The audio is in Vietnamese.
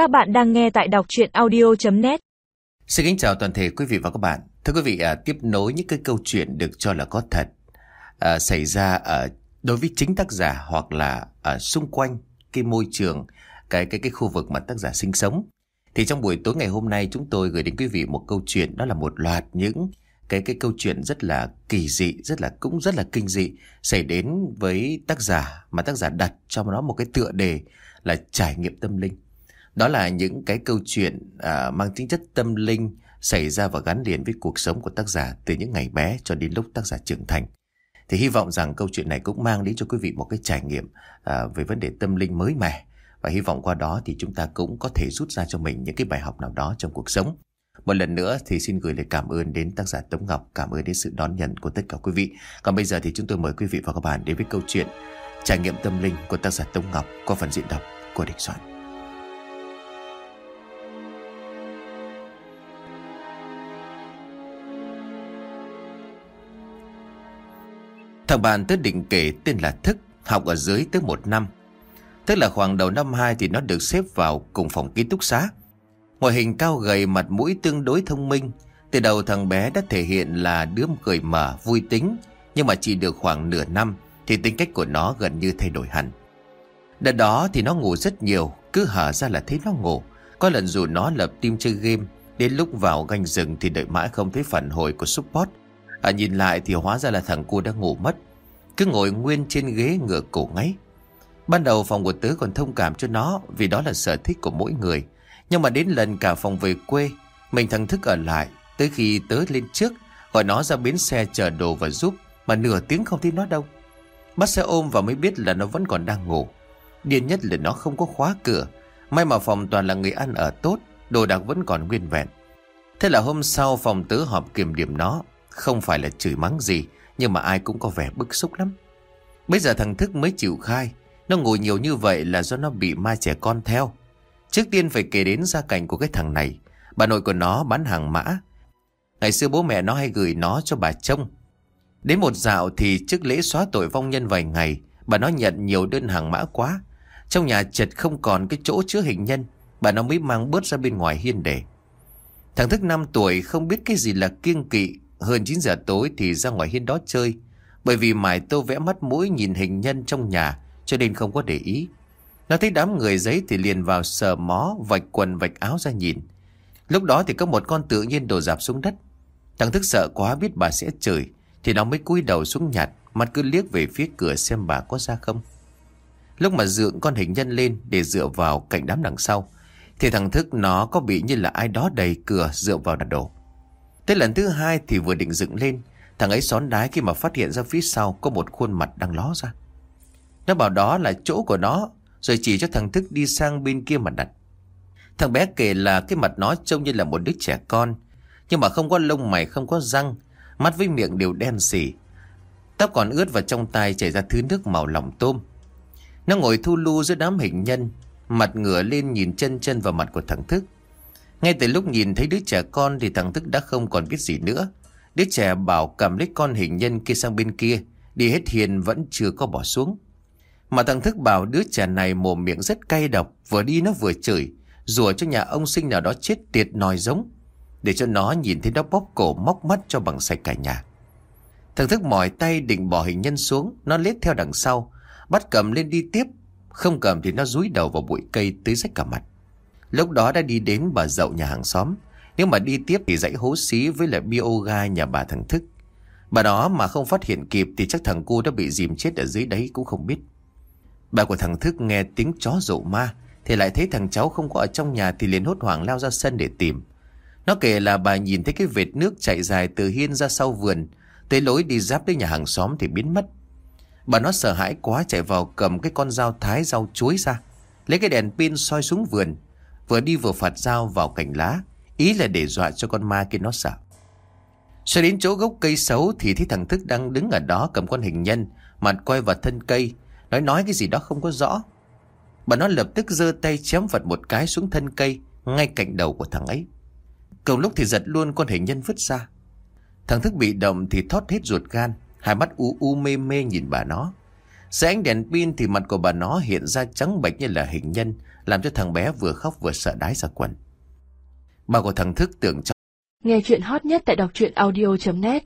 Các bạn đang nghe tại đọc chuyện audio.net Xin kính chào toàn thể quý vị và các bạn. Thưa quý vị, à, tiếp nối những cái câu chuyện được cho là có thật à, xảy ra ở đối với chính tác giả hoặc là ở xung quanh cái môi trường, cái cái cái khu vực mà tác giả sinh sống. Thì trong buổi tối ngày hôm nay chúng tôi gửi đến quý vị một câu chuyện đó là một loạt những cái cái câu chuyện rất là kỳ dị, rất là cũng rất là kinh dị xảy đến với tác giả mà tác giả đặt trong đó một cái tựa đề là trải nghiệm tâm linh. Đó là những cái câu chuyện à, mang tính chất tâm linh xảy ra và gắn liền với cuộc sống của tác giả từ những ngày bé cho đến lúc tác giả trưởng thành. Thì hy vọng rằng câu chuyện này cũng mang đến cho quý vị một cái trải nghiệm à, về vấn đề tâm linh mới mẻ. Và hy vọng qua đó thì chúng ta cũng có thể rút ra cho mình những cái bài học nào đó trong cuộc sống. Một lần nữa thì xin gửi lời cảm ơn đến tác giả Tống Ngọc, cảm ơn đến sự đón nhận của tất cả quý vị. Còn bây giờ thì chúng tôi mời quý vị và các bạn đến với câu chuyện Trải nghiệm tâm linh của tác giả Tống Ngọc qua phần diễn đọc của Địch Soạn. Thằng bạn tớ định kể tên là Thức, học ở dưới tới một năm. Tức là khoảng đầu năm 2 thì nó được xếp vào cùng phòng ký túc xá. Ngoại hình cao gầy mặt mũi tương đối thông minh. Từ đầu thằng bé đã thể hiện là đứa cười mở, vui tính. Nhưng mà chỉ được khoảng nửa năm thì tính cách của nó gần như thay đổi hẳn. Đợt đó thì nó ngủ rất nhiều, cứ hở ra là thấy nó ngủ. Có lần dù nó lập team chơi game, đến lúc vào ganh rừng thì đợi mãi không thấy phản hồi của support. À nhìn lại thì hóa ra là thằng cu đã ngủ mất. Cứ ngồi nguyên trên ghế ngửa cổ ngáy. Ban đầu phòng của tớ còn thông cảm cho nó vì đó là sở thích của mỗi người. Nhưng mà đến lần cả phòng về quê, mình thằng thức ở lại. Tới khi tớ lên trước, gọi nó ra bến xe chờ đồ và giúp, mà nửa tiếng không thấy nó đâu. Bắt xe ôm và mới biết là nó vẫn còn đang ngủ. Điên nhất là nó không có khóa cửa. May mà phòng toàn là người ăn ở tốt, đồ đạc vẫn còn nguyên vẹn. Thế là hôm sau phòng tớ họp kiểm điểm nó. Không phải là chửi mắng gì, nhưng mà ai cũng có vẻ bức xúc lắm. Bây giờ thằng Thức mới chịu khai, nó ngồi nhiều như vậy là do nó bị ma trẻ con theo. Trước tiên phải kể đến gia cảnh của cái thằng này. Bà nội của nó bán hàng mã. Ngày xưa bố mẹ nó hay gửi nó cho bà trông. Đến một dạo thì trước lễ xóa tội vong nhân vài ngày, bà nó nhận nhiều đơn hàng mã quá. Trong nhà chật không còn cái chỗ chứa hình nhân, bà nó mới mang bớt ra bên ngoài hiên để. Thằng Thức 5 tuổi không biết cái gì là kiêng kỵ, hơn 9 giờ tối thì ra ngoài hiên đó chơi. Bởi vì mải tô vẽ mắt mũi nhìn hình nhân trong nhà cho nên không có để ý. Nó thấy đám người giấy thì liền vào sờ mó, vạch quần vạch áo ra nhìn. Lúc đó thì có một con tự nhiên đổ dạp xuống đất. Thằng thức sợ quá biết bà sẽ chửi, thì nó mới cúi đầu xuống nhặt, mặt cứ liếc về phía cửa xem bà có ra không. Lúc mà dựng con hình nhân lên để dựa vào cạnh đám đằng sau, thì thằng thức nó có bị như là ai đó đầy cửa dựa vào đặt đổ. Tới lần thứ hai thì vừa định dựng lên, thằng ấy xón đái khi mà phát hiện ra phía sau có một khuôn mặt đang ló ra. Nó bảo đó là chỗ của nó, rồi chỉ cho thằng Thức đi sang bên kia mà đặt. Thằng bé kể là cái mặt nó trông như là một đứa trẻ con, nhưng mà không có lông mày, không có răng, mắt với miệng đều đen xỉ. Tóc còn ướt và trong tay chảy ra thứ nước màu lòng tôm. Nó ngồi thu lu giữa đám hình nhân, mặt ngửa lên nhìn chân chân vào mặt của thằng Thức. Ngay từ lúc nhìn thấy đứa trẻ con thì thằng Thức đã không còn biết gì nữa. Đứa trẻ bảo cầm lấy con hình nhân kia sang bên kia, đi hết hiền vẫn chưa có bỏ xuống. Mà thằng Thức bảo đứa trẻ này mồm miệng rất cay độc, vừa đi nó vừa chửi, rủa cho nhà ông sinh nào đó chết tiệt nòi giống, để cho nó nhìn thấy nó bóp cổ móc mắt cho bằng sạch cả nhà. Thằng Thức mỏi tay định bỏ hình nhân xuống, nó lết theo đằng sau, bắt cầm lên đi tiếp, không cầm thì nó rúi đầu vào bụi cây tới rách cả mặt. Lúc đó đã đi đến bà dậu nhà hàng xóm, nếu mà đi tiếp thì dãy hố xí với lại bioga nhà bà thằng Thức. Bà đó mà không phát hiện kịp thì chắc thằng cu đã bị dìm chết ở dưới đấy cũng không biết. Bà của thằng Thức nghe tiếng chó rộ ma Thì lại thấy thằng cháu không có ở trong nhà Thì liền hốt hoảng lao ra sân để tìm Nó kể là bà nhìn thấy cái vệt nước chạy dài Từ hiên ra sau vườn Tới lối đi giáp đến nhà hàng xóm thì biến mất Bà nó sợ hãi quá chạy vào cầm cái con dao thái rau chuối ra Lấy cái đèn pin soi xuống vườn Vừa đi vừa phạt dao vào cành lá, Ý là để dọa cho con ma kia nó sợ. Xoay đến chỗ gốc cây xấu Thì thấy thằng Thức đang đứng ở đó cầm con hình nhân, Mặt quay vào thân cây, Nói nói cái gì đó không có rõ. Bà nó lập tức giơ tay chém vật một cái xuống thân cây, Ngay cạnh đầu của thằng ấy. Cùng lúc thì giật luôn con hình nhân vứt ra. Thằng thức bị động thì thoát hết ruột gan, Hai mắt u u mê mê nhìn bà nó. Dưới ánh đèn pin thì mặt của bà nó hiện ra trắng bệch như là hình nhân, Làm cho thằng bé vừa khóc vừa sợ đái ra quần. Bà của thằng Thức tưởng cho Nghe chuyện hot nhất tại đọc truyện audio.net